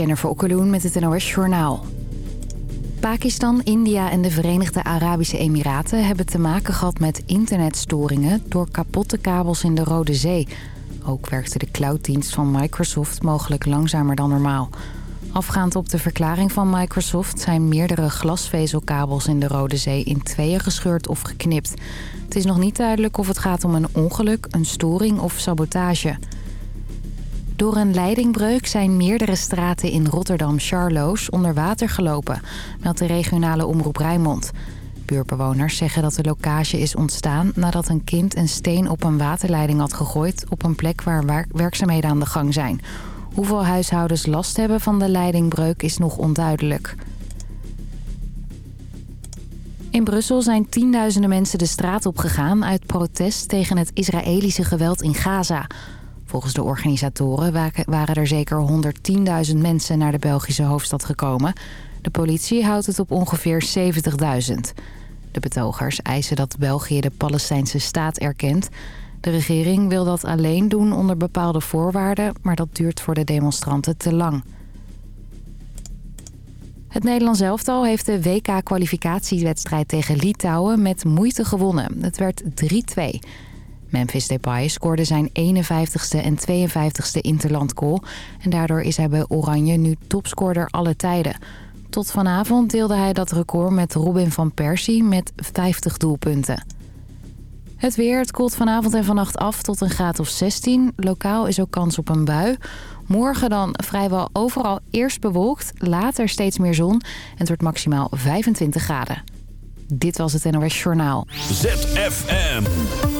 Jennifer Okkeloen met het NOS Journaal. Pakistan, India en de Verenigde Arabische Emiraten hebben te maken gehad met internetstoringen door kapotte kabels in de Rode Zee. Ook werkte de clouddienst van Microsoft mogelijk langzamer dan normaal. Afgaand op de verklaring van Microsoft zijn meerdere glasvezelkabels in de Rode Zee in tweeën gescheurd of geknipt. Het is nog niet duidelijk of het gaat om een ongeluk, een storing of sabotage. Door een leidingbreuk zijn meerdere straten in Rotterdam-Charloes onder water gelopen, meldt de regionale omroep Rijnmond. Buurbewoners zeggen dat de lokage is ontstaan nadat een kind een steen op een waterleiding had gegooid op een plek waar werkzaamheden aan de gang zijn. Hoeveel huishoudens last hebben van de leidingbreuk is nog onduidelijk. In Brussel zijn tienduizenden mensen de straat opgegaan uit protest tegen het Israëlische geweld in Gaza. Volgens de organisatoren waren er zeker 110.000 mensen naar de Belgische hoofdstad gekomen. De politie houdt het op ongeveer 70.000. De betogers eisen dat België de Palestijnse staat erkent. De regering wil dat alleen doen onder bepaalde voorwaarden... maar dat duurt voor de demonstranten te lang. Het Nederlands elftal heeft de WK-kwalificatiewedstrijd tegen Litouwen met moeite gewonnen. Het werd 3-2. Memphis Depay scoorde zijn 51ste en 52ste interlandgoal... en daardoor is hij bij Oranje nu topscorer alle tijden. Tot vanavond deelde hij dat record met Robin van Persie met 50 doelpunten. Het weer, het koelt vanavond en vannacht af tot een graad of 16. Lokaal is ook kans op een bui. Morgen dan vrijwel overal eerst bewolkt, later steeds meer zon... en het wordt maximaal 25 graden. Dit was het NOS Journaal. ZFM.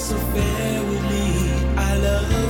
so fair with me. I love.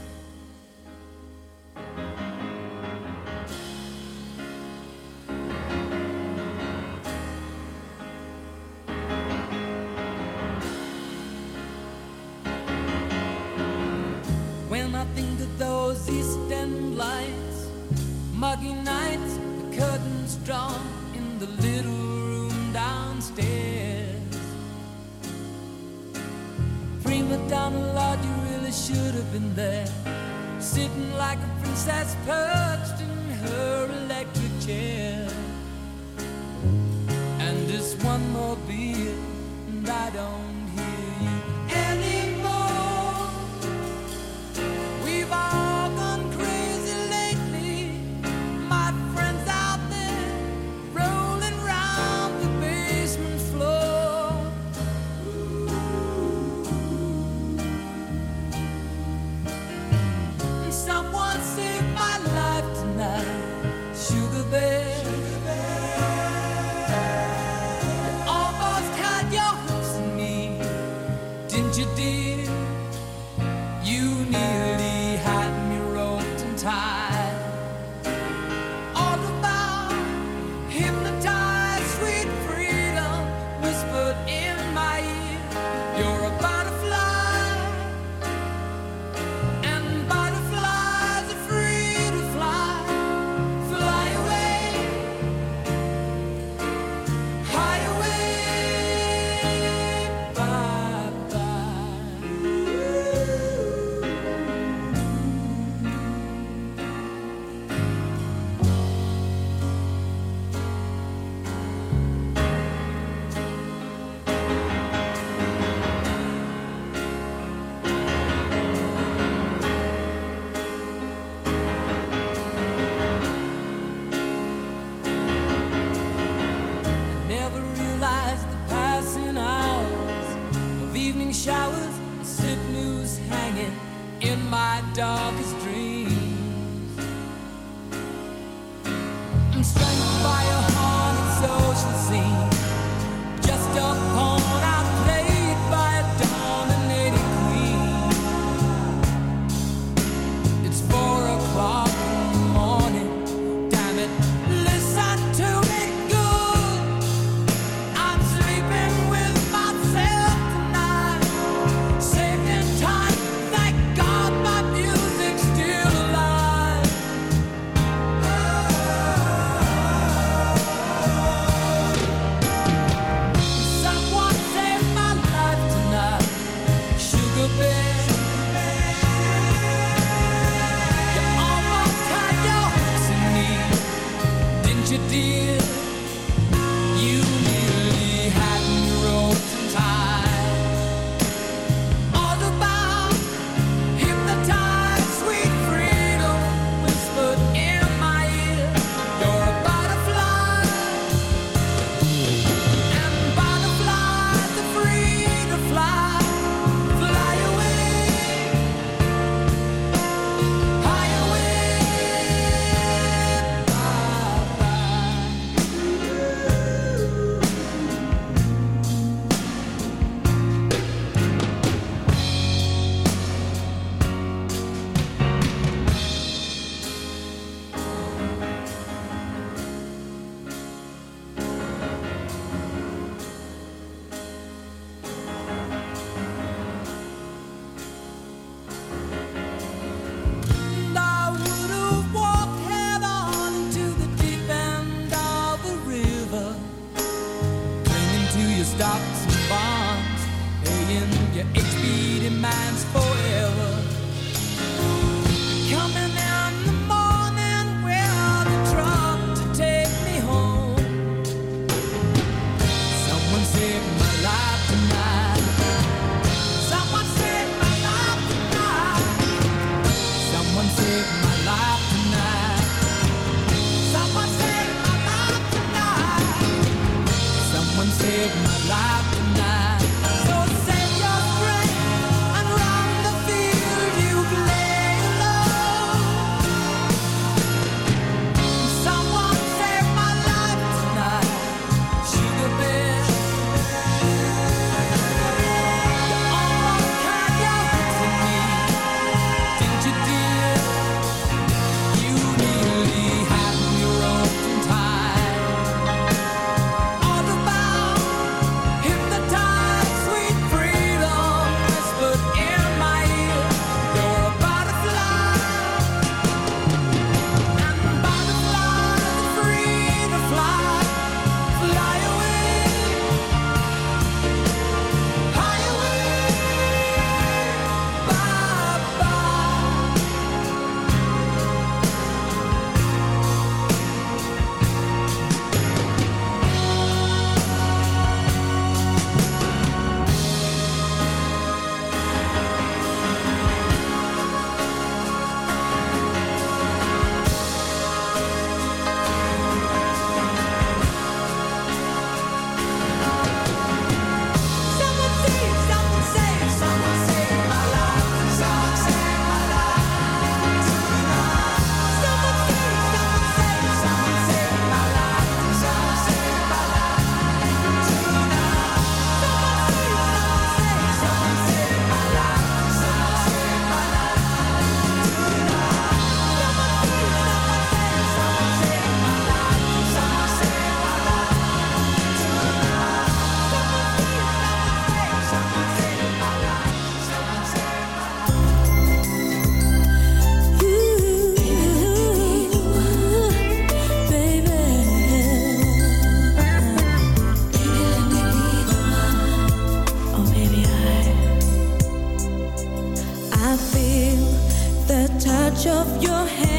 Touch of your hand,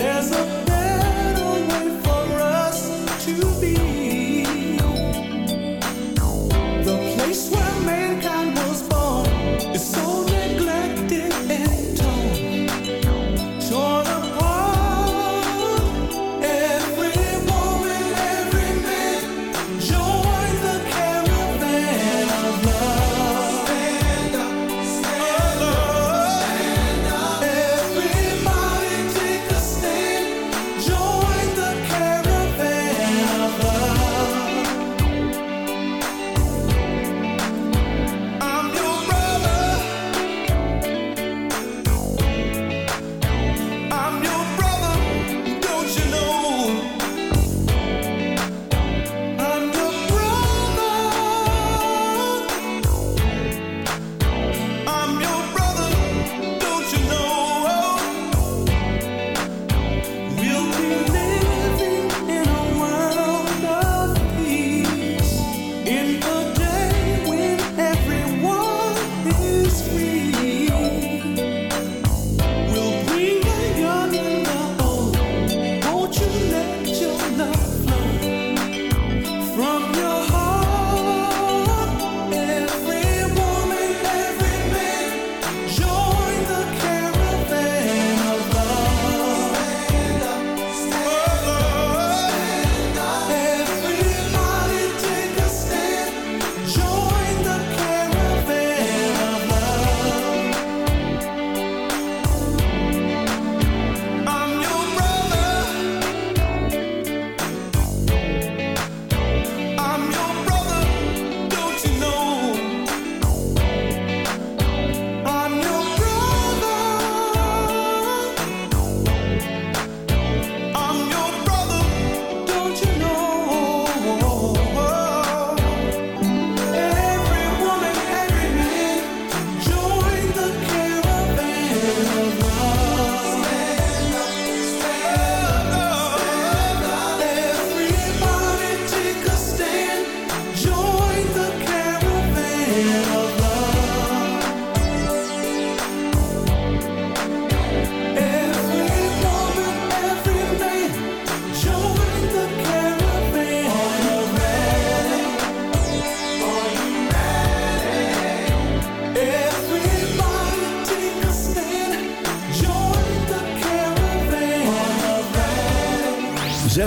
certeza.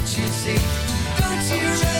Don't you see? Don't you realize?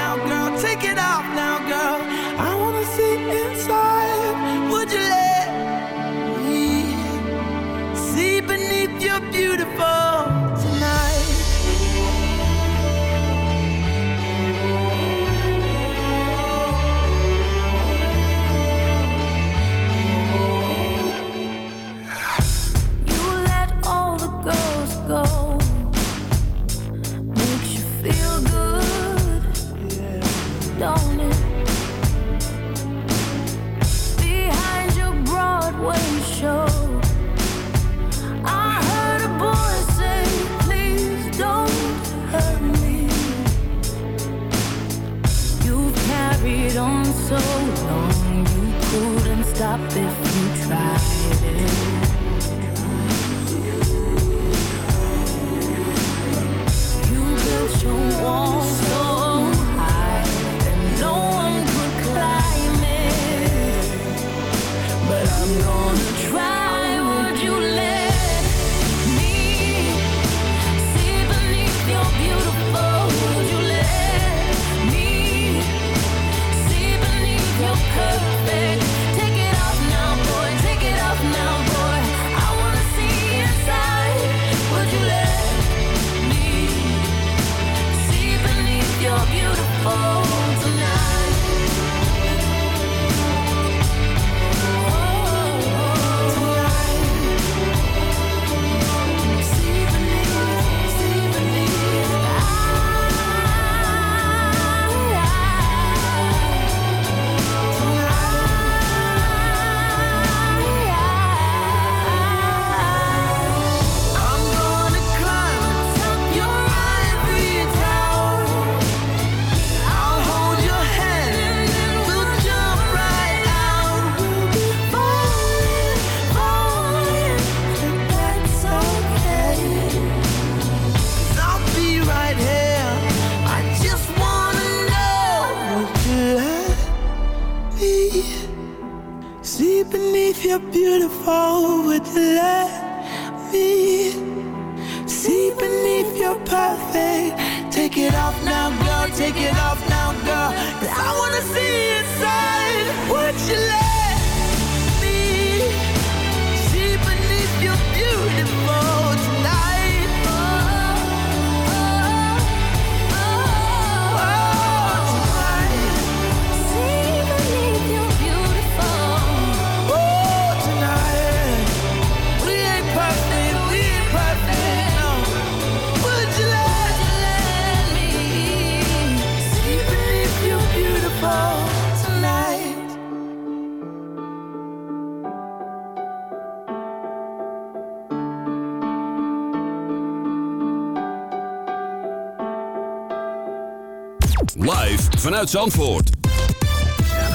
Vanuit Zandvoort.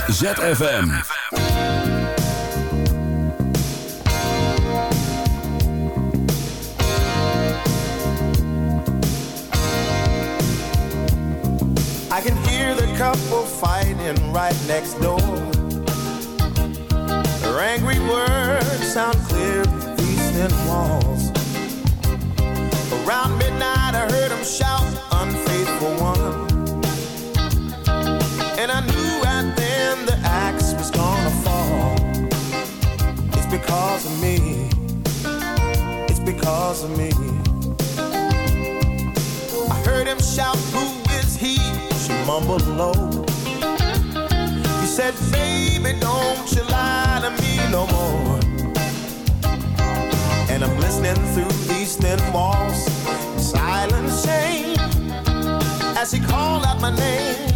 ZFM. I can hear the couple fighting right next door. Their angry words sound clear through these thin walls. Around midnight, I heard them shout, unfaithful And I knew right then the axe was gonna fall. It's because of me. It's because of me. I heard him shout, Who is he? She mumbled low. He said, Baby, don't you lie to me no more. And I'm listening through these thin walls, silent shame. As he called out my name,